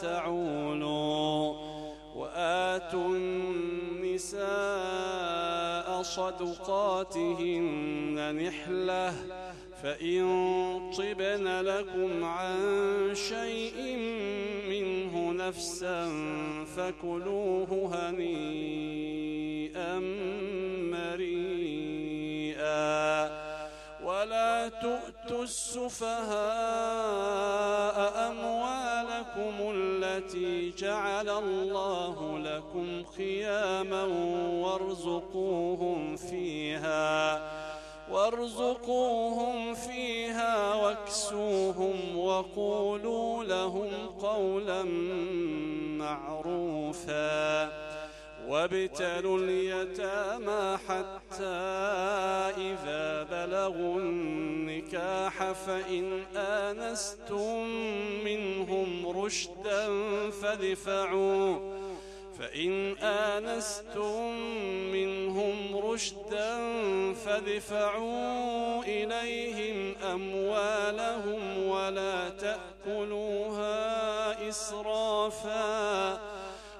تعولوا وآتوا النساء صدقاتهن نحلة فإن طبن لكم عن شيء منه نفسا فكلوه هنيئا مريئا ولا تؤتوا السفهاء أموالكم التي جعل الله لكم خياما وارزقوهم فيها وارزقوهم فيها واكسوهم وقولوا لهم قولا معروفا. وابتلوا اليتامى حتى إذا بلغوا النكاح فإن آنستم منهم رشدا فادفعوا فإن آنستم منهم رشدا فادفعوا إليهم أموالهم ولا تأكلوها إسرافا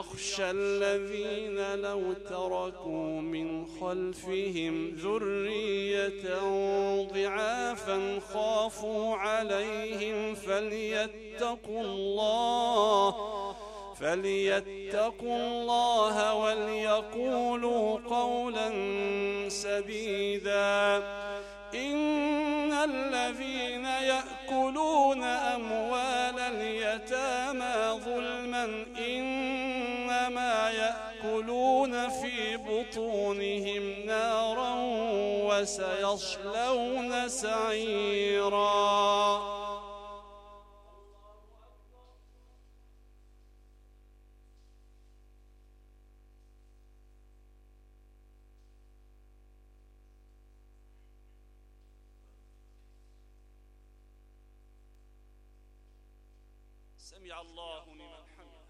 وليخشى الذين لو تركوا من خلفهم ذرية ضعافا خافوا عليهم فليتقوا الله فليتقوا الله وليقولوا قولا سديدا. إن الذين يأكلون أموال يأكلون في بطونهم نارا وسيصلون سعيرا. سمع الله لمن حمده.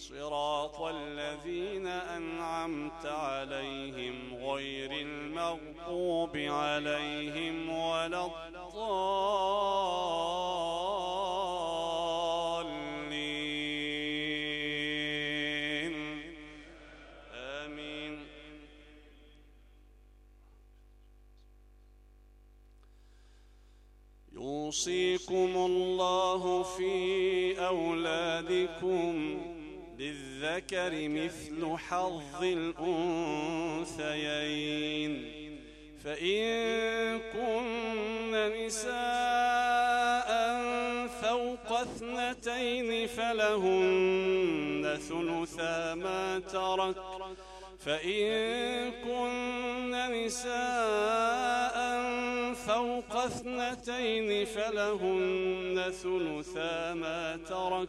صراط الذين أنعمت عليهم غير المغضوب عليهم ولا الضالين. آمين. يوصيكم الله في أولادكم. للذكر مثل حظ الأنثيين. فإن كن نساء فوق اثنتين فلهن ثلثا ما ترك. فإن كن نساء فوق اثنتين فلهن ثلثا ما ترك.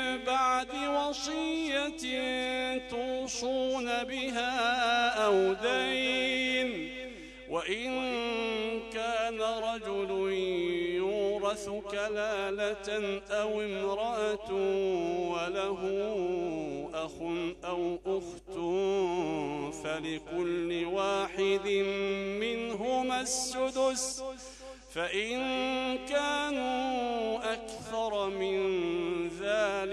بعد وصية توصون بها أو دين. وإن كان رجل يورث كلالة أو امرأة وله أخ أو أخت فلكل واحد منهما السدس. فإن كانوا أكثر من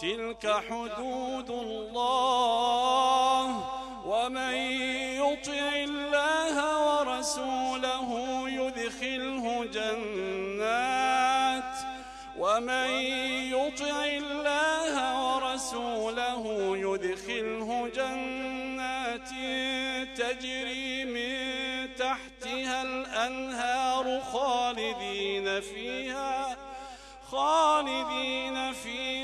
تلك حدود الله ومن يطع الله ورسوله يدخله جنات ومن يطع الله ورسوله يدخله جنات تجري من تحتها الأنهار خالدين فيها خالدين فيها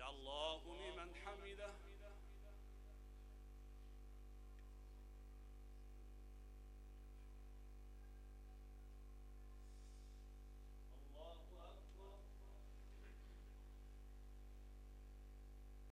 سمع الله